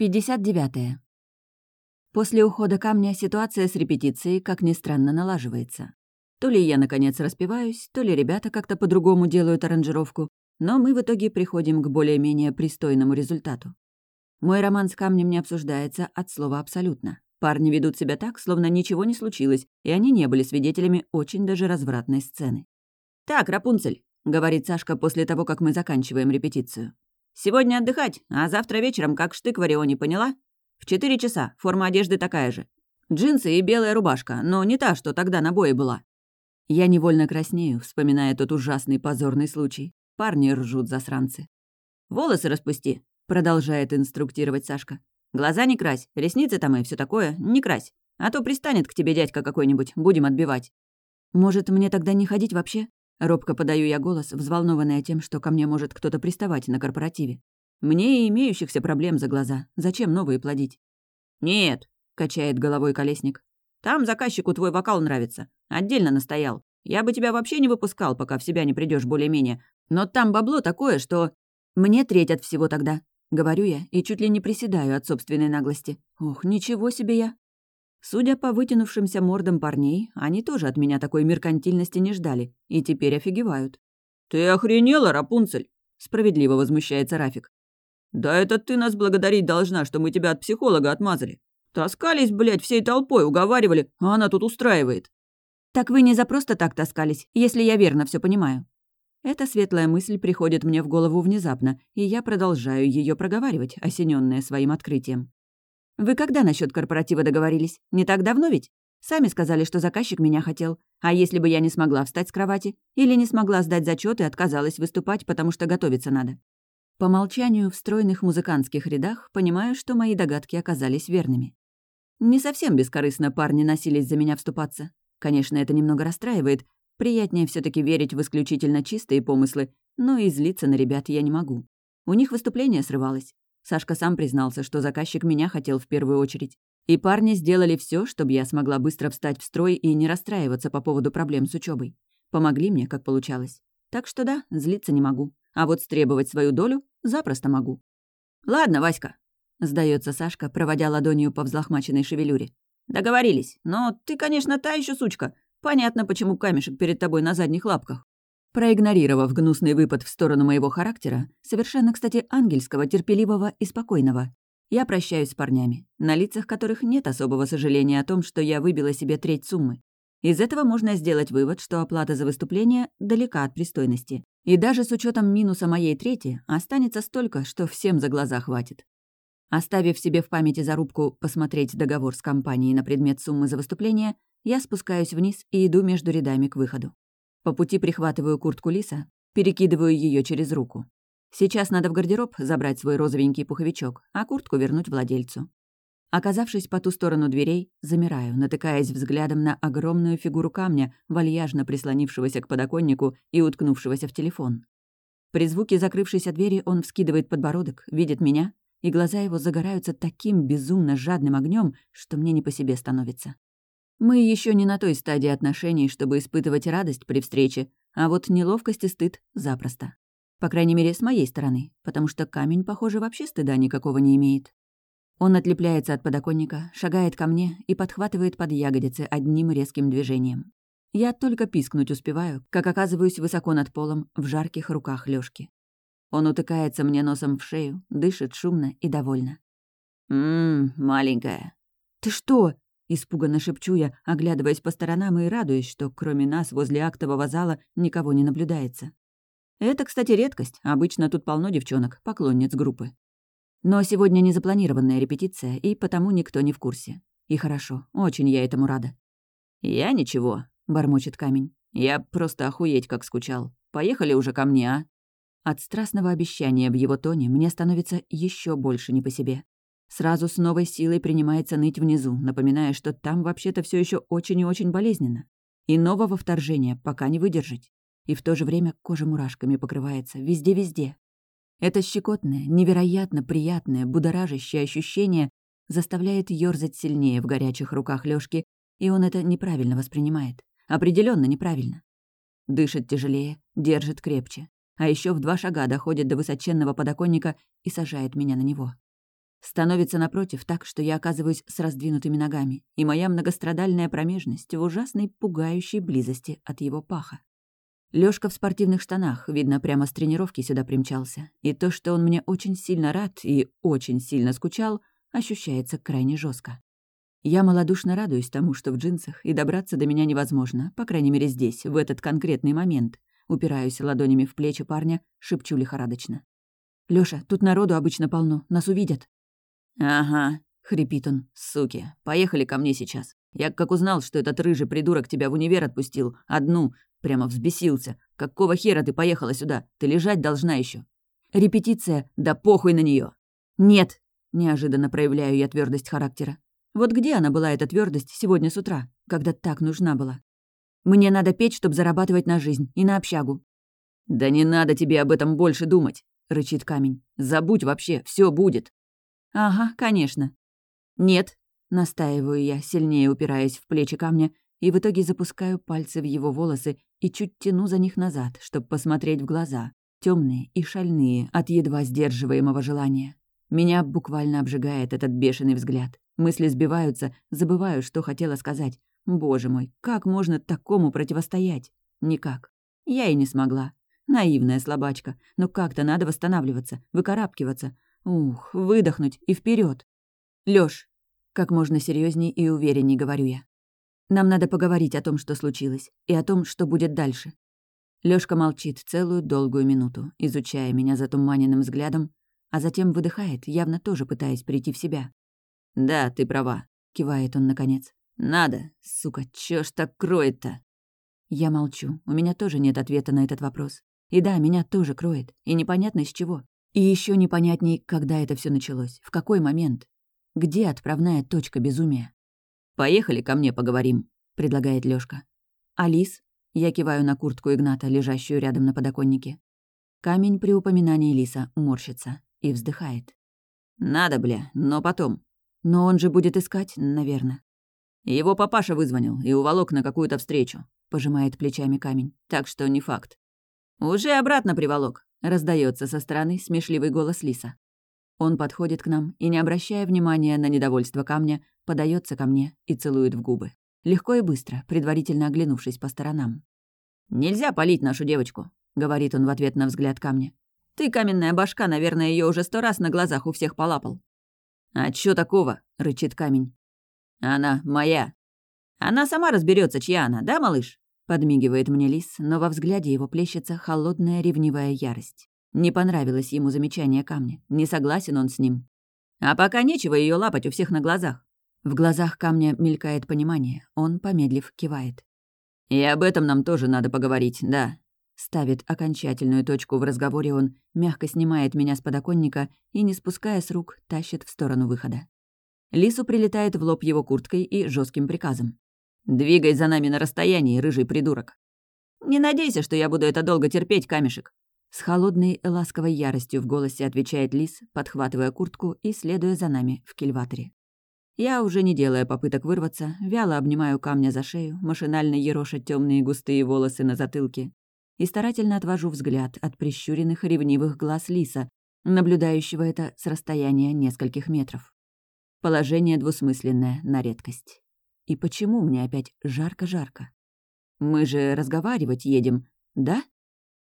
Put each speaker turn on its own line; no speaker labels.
59. -е. После ухода камня ситуация с репетицией, как ни странно, налаживается. То ли я, наконец, распеваюсь, то ли ребята как-то по-другому делают аранжировку, но мы в итоге приходим к более-менее пристойному результату. Мой роман с камнем не обсуждается от слова «абсолютно». Парни ведут себя так, словно ничего не случилось, и они не были свидетелями очень даже развратной сцены. «Так, Рапунцель», — говорит Сашка после того, как мы заканчиваем репетицию. Сегодня отдыхать, а завтра вечером как штык в Орионе, поняла? В четыре часа, форма одежды такая же. Джинсы и белая рубашка, но не та, что тогда на бое была. Я невольно краснею, вспоминая тот ужасный позорный случай. Парни ржут засранцы. «Волосы распусти», — продолжает инструктировать Сашка. «Глаза не крась, ресницы там и все такое, не крась. А то пристанет к тебе дядька какой-нибудь, будем отбивать». «Может, мне тогда не ходить вообще?» Робко подаю я голос, взволнованная тем, что ко мне может кто-то приставать на корпоративе. Мне и имеющихся проблем за глаза. Зачем новые плодить? «Нет», — качает головой колесник. «Там заказчику твой вокал нравится. Отдельно настоял. Я бы тебя вообще не выпускал, пока в себя не придешь более-менее. Но там бабло такое, что... Мне треть от всего тогда. Говорю я и чуть ли не приседаю от собственной наглости. Ох, ничего себе я. Судя по вытянувшимся мордам парней, они тоже от меня такой меркантильности не ждали и теперь офигевают. «Ты охренела, Рапунцель?» — справедливо возмущается Рафик. «Да это ты нас благодарить должна, что мы тебя от психолога отмазали. Таскались, блядь, всей толпой, уговаривали, а она тут устраивает». «Так вы не за просто так таскались, если я верно все понимаю». Эта светлая мысль приходит мне в голову внезапно, и я продолжаю ее проговаривать, осененная своим открытием. «Вы когда насчет корпоратива договорились? Не так давно ведь? Сами сказали, что заказчик меня хотел. А если бы я не смогла встать с кровати? Или не смогла сдать зачет и отказалась выступать, потому что готовиться надо?» По молчанию в стройных музыкантских рядах понимаю, что мои догадки оказались верными. Не совсем бескорыстно парни носились за меня вступаться. Конечно, это немного расстраивает. Приятнее все таки верить в исключительно чистые помыслы, но и злиться на ребят я не могу. У них выступление срывалось. Сашка сам признался, что заказчик меня хотел в первую очередь. И парни сделали все, чтобы я смогла быстро встать в строй и не расстраиваться по поводу проблем с учебой. Помогли мне, как получалось. Так что да, злиться не могу. А вот стребовать свою долю запросто могу. «Ладно, Васька», — сдается Сашка, проводя ладонью по взлохмаченной шевелюре. «Договорились. Но ты, конечно, та еще сучка. Понятно, почему камешек перед тобой на задних лапках. Проигнорировав гнусный выпад в сторону моего характера, совершенно, кстати, ангельского, терпеливого и спокойного, я прощаюсь с парнями, на лицах которых нет особого сожаления о том, что я выбила себе треть суммы. Из этого можно сделать вывод, что оплата за выступление далека от пристойности. И даже с учетом минуса моей трети останется столько, что всем за глаза хватит. Оставив себе в памяти зарубку посмотреть договор с компанией на предмет суммы за выступление, я спускаюсь вниз и иду между рядами к выходу. По пути прихватываю куртку Лиса, перекидываю ее через руку. Сейчас надо в гардероб забрать свой розовенький пуховичок, а куртку вернуть владельцу. Оказавшись по ту сторону дверей, замираю, натыкаясь взглядом на огромную фигуру камня, вальяжно прислонившегося к подоконнику и уткнувшегося в телефон. При звуке закрывшейся двери он вскидывает подбородок, видит меня, и глаза его загораются таким безумно жадным огнем, что мне не по себе становится. Мы еще не на той стадии отношений, чтобы испытывать радость при встрече, а вот неловкость и стыд — запросто. По крайней мере, с моей стороны, потому что камень, похоже, вообще стыда никакого не имеет. Он отлепляется от подоконника, шагает ко мне и подхватывает под ягодицы одним резким движением. Я только пискнуть успеваю, как оказываюсь высоко над полом в жарких руках Лёшки. Он утыкается мне носом в шею, дышит шумно и довольно. «Ммм, маленькая». «Ты что?» Испуганно шепчу я, оглядываясь по сторонам и радуясь, что кроме нас возле актового зала никого не наблюдается. Это, кстати, редкость. Обычно тут полно девчонок, поклонниц группы. Но сегодня не запланированная репетиция, и потому никто не в курсе. И хорошо, очень я этому рада. «Я ничего», — бормочет камень. «Я просто охуеть как скучал. Поехали уже ко мне, а?» От страстного обещания в его тоне мне становится еще больше не по себе. Сразу с новой силой принимается ныть внизу, напоминая, что там вообще-то все еще очень и очень болезненно. И нового вторжения пока не выдержать. И в то же время кожа мурашками покрывается везде-везде. Это щекотное, невероятно приятное, будоражащее ощущение заставляет ёрзать сильнее в горячих руках Лёшки, и он это неправильно воспринимает. определенно неправильно. Дышит тяжелее, держит крепче. А еще в два шага доходит до высоченного подоконника и сажает меня на него. Становится напротив так, что я оказываюсь с раздвинутыми ногами, и моя многострадальная промежность в ужасной пугающей близости от его паха. Лёшка в спортивных штанах, видно, прямо с тренировки сюда примчался, и то, что он мне очень сильно рад и очень сильно скучал, ощущается крайне жестко. Я малодушно радуюсь тому, что в джинсах, и добраться до меня невозможно, по крайней мере здесь, в этот конкретный момент. Упираюсь ладонями в плечи парня, шепчу лихорадочно. «Лёша, тут народу обычно полно, нас увидят».
«Ага», — хрипит он, «суки, поехали ко мне сейчас. Я как узнал, что этот рыжий придурок тебя в универ отпустил, одну, прямо взбесился. Какого хера ты поехала сюда? Ты лежать должна еще.
Репетиция, да похуй на нее. Нет, неожиданно проявляю я твердость характера. Вот где она была, эта твердость сегодня с утра, когда так нужна была? Мне надо петь, чтобы зарабатывать на жизнь и на общагу.
«Да не надо тебе об этом больше думать», — рычит камень. «Забудь вообще, все будет».
«Ага, конечно». «Нет», — настаиваю я, сильнее упираясь в плечи камня, и в итоге запускаю пальцы в его волосы и чуть тяну за них назад, чтобы посмотреть в глаза, темные и шальные от едва сдерживаемого желания. Меня буквально обжигает этот бешеный взгляд. Мысли сбиваются, забываю, что хотела сказать. Боже мой, как можно такому противостоять? Никак. Я и не смогла. Наивная слабачка, но как-то надо восстанавливаться, выкарабкиваться. Ух, выдохнуть и вперед. Лёш, как можно серьезней и уверенней говорю я. Нам надо поговорить о том, что случилось, и о том, что будет дальше. Лёшка молчит целую долгую минуту, изучая меня затуманенным взглядом, а затем выдыхает, явно тоже пытаясь прийти в себя.
«Да, ты права», — кивает он наконец. «Надо, сука, чё ж так кроет-то?»
Я молчу, у меня тоже нет ответа на этот вопрос. И да, меня тоже кроет, и непонятно из чего. И еще непонятней, когда это все началось, в какой момент. Где отправная точка безумия?
«Поехали ко мне поговорим», — предлагает Лёшка.
«Алис?» — я киваю на куртку Игната, лежащую рядом на подоконнике. Камень при упоминании Лиса морщится и вздыхает.
«Надо, бля, но потом».
«Но он же будет искать, наверное».
«Его папаша вызвонил и уволок на какую-то встречу», — пожимает плечами камень. «Так что не факт». «Уже обратно приволок», — раздается со стороны смешливый голос Лиса. Он подходит к нам и, не обращая внимания на недовольство камня, подается ко мне и целует в губы. Легко и быстро, предварительно оглянувшись по сторонам. «Нельзя палить нашу девочку», — говорит он в ответ на взгляд камня. «Ты, каменная башка, наверное, ее уже сто раз на глазах у всех полапал».
«А чё такого?» — рычит камень.
«Она моя».
«Она сама разберется, чья она, да, малыш?» Подмигивает мне лис, но во взгляде его плещется холодная ревнивая ярость. Не понравилось ему замечание камня, не согласен он с ним.
А пока нечего ее лапать у всех на глазах.
В глазах камня мелькает понимание, он, помедлив, кивает.
«И об этом нам тоже надо поговорить, да».
Ставит окончательную точку в разговоре он, мягко снимает меня с подоконника и, не спуская с рук, тащит в сторону выхода. Лису прилетает в лоб его курткой и жестким приказом.
«Двигай за нами на расстоянии, рыжий придурок». «Не надейся, что я буду это долго терпеть, камешек»,
с холодной ласковой яростью в голосе отвечает Лис, подхватывая куртку и следуя за нами в кильваторе. Я, уже не делая попыток вырваться, вяло обнимаю камня за шею, машинально ероша темные густые волосы на затылке и старательно отвожу взгляд от прищуренных ревнивых глаз Лиса, наблюдающего это с расстояния нескольких метров. Положение двусмысленное на редкость. И почему мне опять жарко-жарко? Мы же разговаривать едем, да?